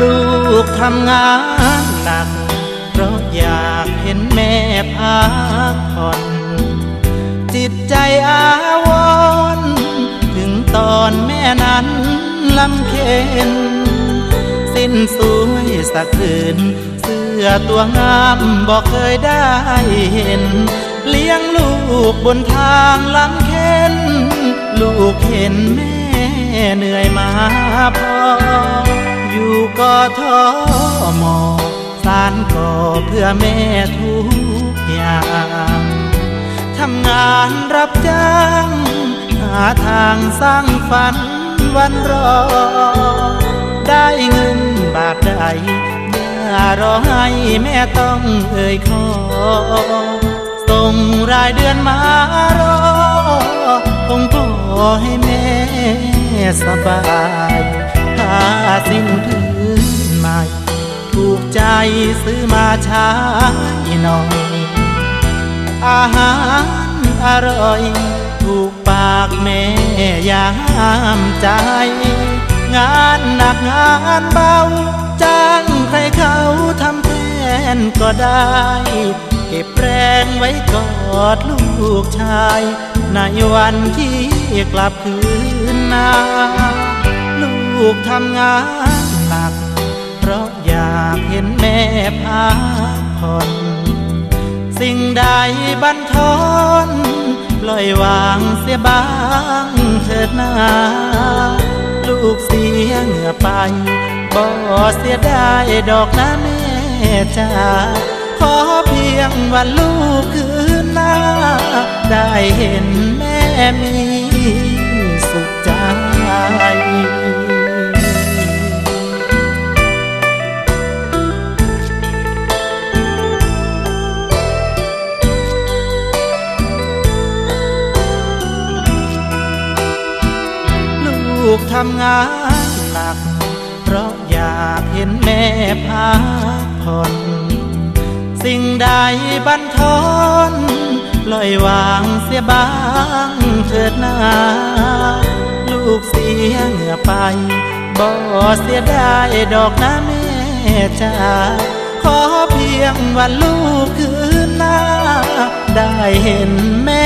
ลูกทำงานหนัก เพราะอยากเห็นแม่พักผ่อน จิตใจอาวรถึงตอนแม่นั้นลำเค็นสิ้นสวยสักคืน เสื้อตัวงามบอกเคยได้เห็น เลี้ยงลูกบนทางลำเค็นลูกเห็นแม่เหนื่อยมาพอู่ก็ท้อมอสารก่อเพื่อแม่ทุกอย่างทำงานรับจ้างหาทางสร้างฝันวันรอ ได้เงินบาทใดอย่ารอให้แม่ต้องเอ่ยขอ ส่งรายเดือนมารอคงพอให้แม่สบาย สิ้นพื้นใหม่ ถูกใจซื้อมาใช้หน่อย อาหารอร่อย ถูกปากแม่ยามใจ งานหนักงานเบา จ้างใครเขาทำแทนก็ได้ เก็บแรงไว้กอดลูกชาย ในวันที่กลับคืนนา ลูกทำงานหนัก เพราะอยากเห็นแม่พักผ่อนสิ่งใดบันทอนปล่อยวางเสียบ้างเถิดนาลูกเสียเหงื่อไปบ่เสียได้ดอกนะแม่จ้าขอเพียงวันลูกคืนหน้า ได้เห็นแม่มี กทำงานหนัก เพราะอยากเห็นแม่พักผ่อน สิ่งใดบันทอนลอยวางเสียบ้างเถิดนา ลูกเสียเหงื่อไป บ่เสียได้ดอกนะแม่จ้าขอเพียงวันลูกคืนหน้า ได้เห็นแม่